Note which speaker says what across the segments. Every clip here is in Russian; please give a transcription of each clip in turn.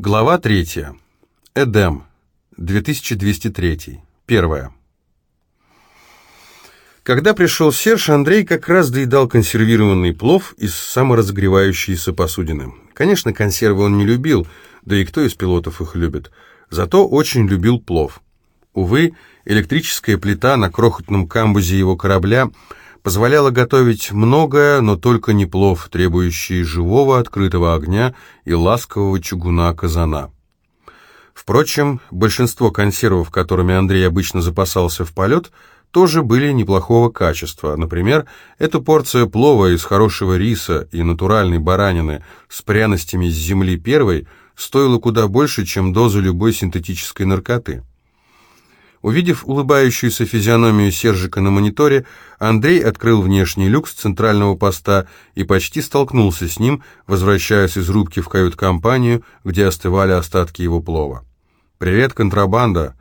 Speaker 1: Глава 3. Эдем. 2203. Первая. Когда пришел Серж, Андрей как раз доедал консервированный плов из саморазогревающейся посудины. Конечно, консервы он не любил, да и кто из пилотов их любит. Зато очень любил плов. Увы, электрическая плита на крохотном камбузе его корабля позволяла готовить многое, но только не плов, требующий живого открытого огня и ласкового чугуна казана. Впрочем, большинство консервов, которыми Андрей обычно запасался в полет, тоже были неплохого качества. Например, эта порция плова из хорошего риса и натуральной баранины с пряностями с земли первой стоила куда больше, чем доза любой синтетической наркоты. Увидев улыбающуюся физиономию Сержика на мониторе, Андрей открыл внешний люк с центрального поста и почти столкнулся с ним, возвращаясь из рубки в кают-компанию, где остывали остатки его плова. «Привет, контрабанда!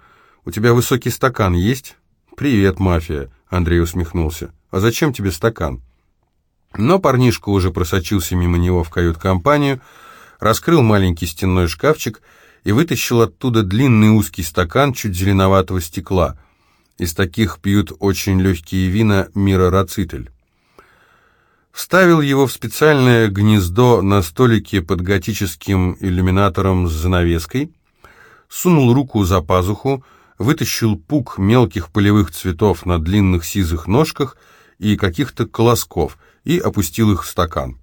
Speaker 1: У тебя высокий стакан есть?» «Привет, мафия!» — Андрей усмехнулся. «А зачем тебе стакан?» Но парнишка уже просочился мимо него в кают-компанию, раскрыл маленький стенной шкафчик — и вытащил оттуда длинный узкий стакан чуть зеленоватого стекла. Из таких пьют очень легкие вина мира Рацитель. Вставил его в специальное гнездо на столике под готическим иллюминатором с занавеской, сунул руку за пазуху, вытащил пук мелких полевых цветов на длинных сизых ножках и каких-то колосков и опустил их в стакан.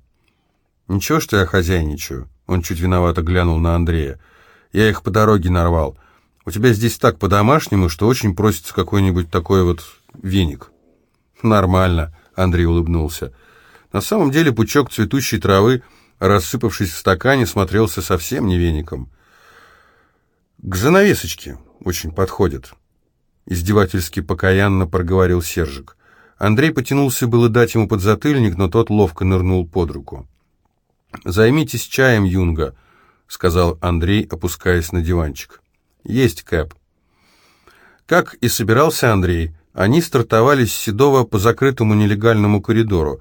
Speaker 1: «Ничего, что я хозяйничаю?» Он чуть виновато глянул на Андрея. Я их по дороге нарвал. У тебя здесь так по-домашнему, что очень просится какой-нибудь такой вот веник». «Нормально», — Андрей улыбнулся. На самом деле пучок цветущей травы, рассыпавшись в стакане, смотрелся совсем не веником. «К занавесочке очень подходит», — издевательски покаянно проговорил Сержик. Андрей потянулся было дать ему подзатыльник, но тот ловко нырнул под руку. «Займитесь чаем, Юнга», — сказал Андрей, опускаясь на диванчик. «Есть, Кэп». Как и собирался Андрей, они стартовали с Седова по закрытому нелегальному коридору.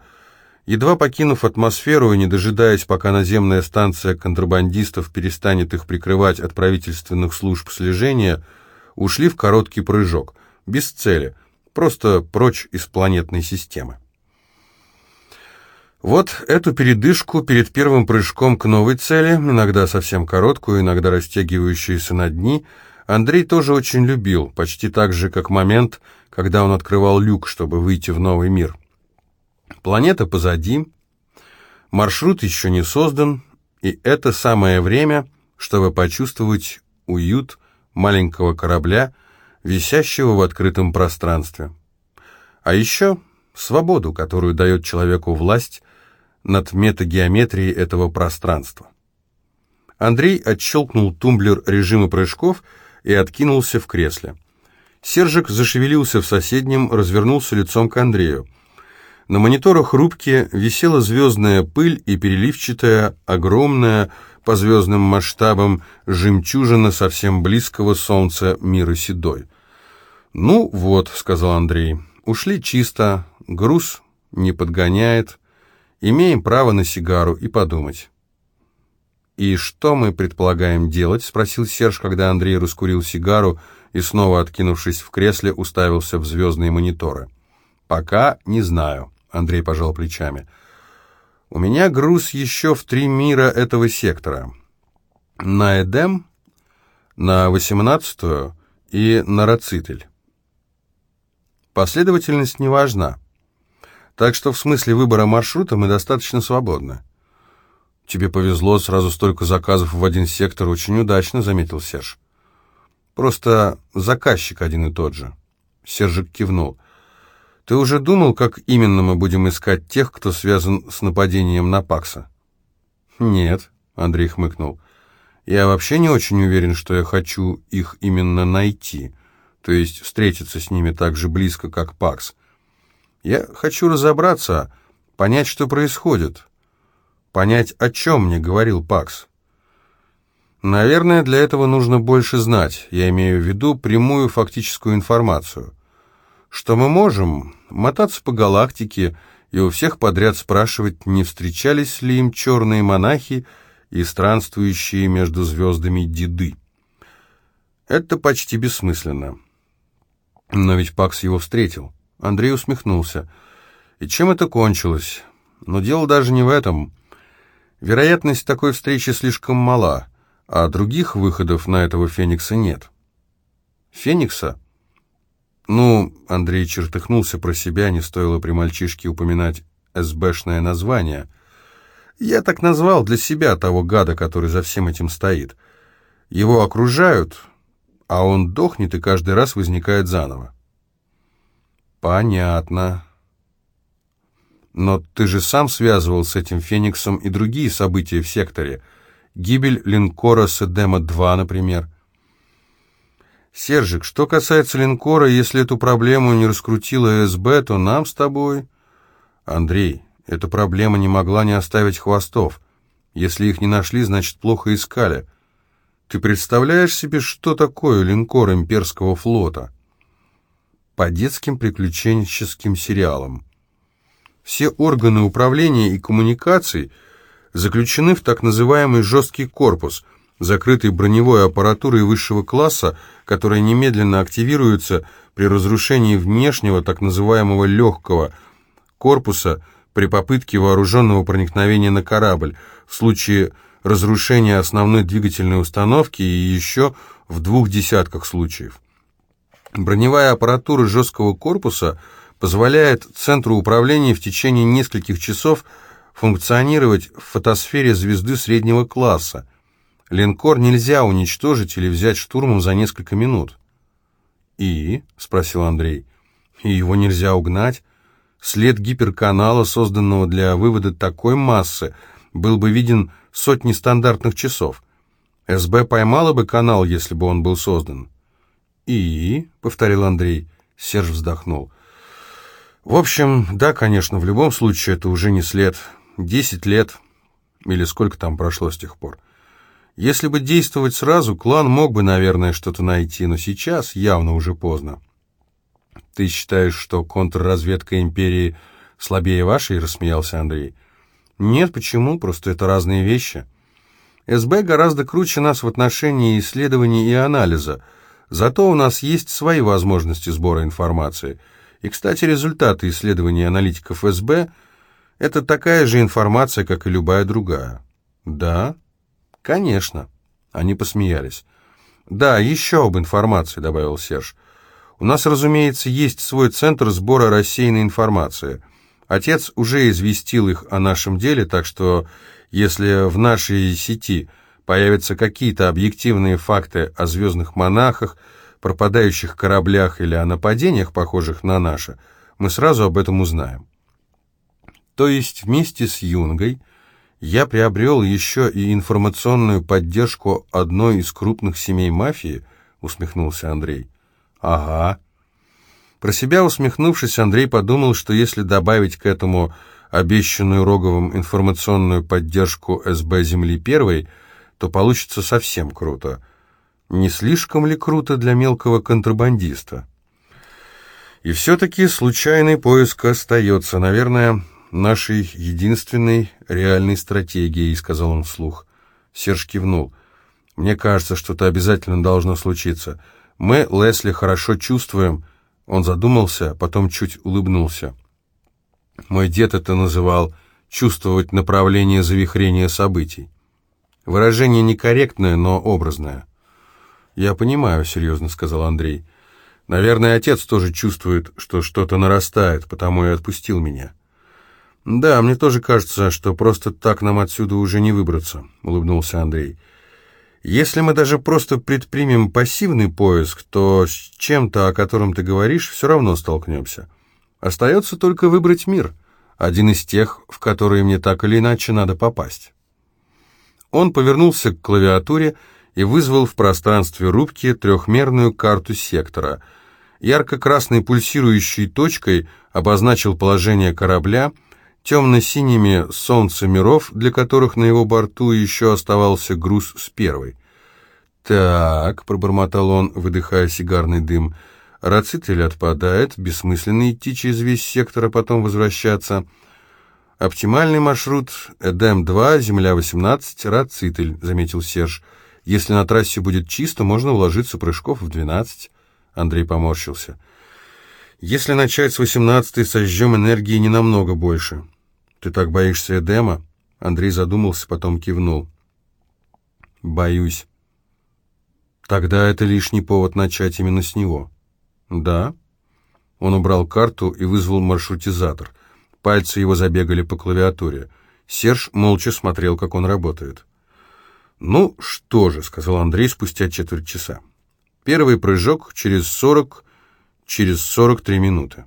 Speaker 1: Едва покинув атмосферу и не дожидаясь, пока наземная станция контрабандистов перестанет их прикрывать от правительственных служб слежения, ушли в короткий прыжок, без цели, просто прочь из планетной системы. Вот эту передышку перед первым прыжком к новой цели, иногда совсем короткую, иногда растягивающуюся на дни, Андрей тоже очень любил, почти так же, как момент, когда он открывал люк, чтобы выйти в новый мир. Планета позади, маршрут еще не создан, и это самое время, чтобы почувствовать уют маленького корабля, висящего в открытом пространстве. А еще свободу, которую дает человеку власть, над метагеометрией этого пространства. Андрей отщелкнул тумблер режима прыжков и откинулся в кресле. Сержик зашевелился в соседнем, развернулся лицом к Андрею. На мониторах рубки висела звездная пыль и переливчатая, огромная, по звездным масштабам, жемчужина совсем близкого солнца мира седой. «Ну вот», — сказал Андрей, — «ушли чисто, груз не подгоняет, Имеем право на сигару и подумать. «И что мы предполагаем делать?» — спросил Серж, когда Андрей раскурил сигару и, снова откинувшись в кресле, уставился в звездные мониторы. «Пока не знаю», — Андрей пожал плечами. «У меня груз еще в три мира этого сектора. На Эдем, на восемнадцатую и на Рацитель. Последовательность не важна. Так что в смысле выбора маршрута мы достаточно свободны. Тебе повезло, сразу столько заказов в один сектор, очень удачно, заметил Серж. Просто заказчик один и тот же. Сержик кивнул. Ты уже думал, как именно мы будем искать тех, кто связан с нападением на Пакса? Нет, Андрей хмыкнул. Я вообще не очень уверен, что я хочу их именно найти, то есть встретиться с ними так же близко, как Пакс. Я хочу разобраться, понять, что происходит. Понять, о чем мне говорил Пакс. Наверное, для этого нужно больше знать. Я имею в виду прямую фактическую информацию. Что мы можем? Мотаться по галактике и у всех подряд спрашивать, не встречались ли им черные монахи и странствующие между звездами деды. Это почти бессмысленно. Но ведь Пакс его встретил. Андрей усмехнулся. И чем это кончилось? Но дело даже не в этом. Вероятность такой встречи слишком мала, а других выходов на этого Феникса нет. Феникса? Ну, Андрей чертыхнулся про себя, не стоило при мальчишке упоминать СБшное название. Я так назвал для себя того гада, который за всем этим стоит. Его окружают, а он дохнет и каждый раз возникает заново. Понятно. Но ты же сам связывал с этим Фениксом и другие события в секторе. Гибель линкора Седема-2, например. Сержик, что касается линкора, если эту проблему не раскрутила СБ, то нам с тобой... Андрей, эта проблема не могла не оставить хвостов. Если их не нашли, значит, плохо искали. Ты представляешь себе, что такое линкор имперского флота? По детским приключенческим сериалам. Все органы управления и коммуникаций заключены в так называемый жесткий корпус, закрытый броневой аппаратурой высшего класса, которая немедленно активируется при разрушении внешнего так называемого легкого корпуса при попытке вооруженного проникновения на корабль, в случае разрушения основной двигательной установки и еще в двух десятках случаев. Броневая аппаратура жесткого корпуса – позволяет центру управления в течение нескольких часов функционировать в фотосфере звезды среднего класса. Линкор нельзя уничтожить или взять штурмом за несколько минут. «И?» — спросил Андрей. «И его нельзя угнать? След гиперканала, созданного для вывода такой массы, был бы виден сотни стандартных часов. СБ поймала бы канал, если бы он был создан». «И?» — повторил Андрей. Серж вздохнул. В общем, да, конечно, в любом случае это уже не след. Десять лет, или сколько там прошло с тех пор. Если бы действовать сразу, клан мог бы, наверное, что-то найти, но сейчас явно уже поздно. «Ты считаешь, что контрразведка империи слабее вашей?» — рассмеялся Андрей. «Нет, почему? Просто это разные вещи. СБ гораздо круче нас в отношении исследований и анализа. Зато у нас есть свои возможности сбора информации». И, кстати, результаты исследований аналитиков СБ – это такая же информация, как и любая другая. Да, конечно. Они посмеялись. Да, еще об информации, добавил Серж. У нас, разумеется, есть свой центр сбора рассеянной информации. Отец уже известил их о нашем деле, так что если в нашей сети появятся какие-то объективные факты о звездных монахах – пропадающих кораблях или о нападениях, похожих на наше, мы сразу об этом узнаем. То есть вместе с Юнгой я приобрел еще и информационную поддержку одной из крупных семей мафии, усмехнулся Андрей. Ага. Про себя усмехнувшись, Андрей подумал, что если добавить к этому обещанную Роговым информационную поддержку СБ Земли-1, то получится совсем круто – не слишком ли круто для мелкого контрабандиста? И все-таки случайный поиск остается, наверное, нашей единственной реальной стратегией, сказал он вслух. Серж кивнул. Мне кажется, что-то обязательно должно случиться. Мы, Лесли, хорошо чувствуем. Он задумался, потом чуть улыбнулся. Мой дед это называл «чувствовать направление завихрения событий». Выражение некорректное, но образное. «Я понимаю», — серьезно сказал Андрей. «Наверное, отец тоже чувствует, что что-то нарастает, потому и отпустил меня». «Да, мне тоже кажется, что просто так нам отсюда уже не выбраться», — улыбнулся Андрей. «Если мы даже просто предпримем пассивный поиск, то с чем-то, о котором ты говоришь, все равно столкнемся. Остается только выбрать мир, один из тех, в которые мне так или иначе надо попасть». Он повернулся к клавиатуре и вызвал в пространстве рубки трехмерную карту сектора. Ярко-красной пульсирующей точкой обозначил положение корабля, темно-синими солнце миров, для которых на его борту еще оставался груз с первой. «Так», — пробормотал он, выдыхая сигарный дым, — «рацитель отпадает, бессмысленно идти через весь сектор, а потом возвращаться». «Оптимальный маршрут Эдем-2, Земля-18, Рацитель», — заметил Серж. «Если на трассе будет чисто, можно уложиться прыжков в 12». Андрей поморщился. «Если начать с 18 сожжем энергии не намного больше». «Ты так боишься Эдема?» Андрей задумался, потом кивнул. «Боюсь». «Тогда это лишний повод начать именно с него». «Да». Он убрал карту и вызвал маршрутизатор. Пальцы его забегали по клавиатуре. Серж молча смотрел, как он работает. «Ну что же», — сказал Андрей спустя четверть часа. «Первый прыжок через сорок, через сорок три минуты».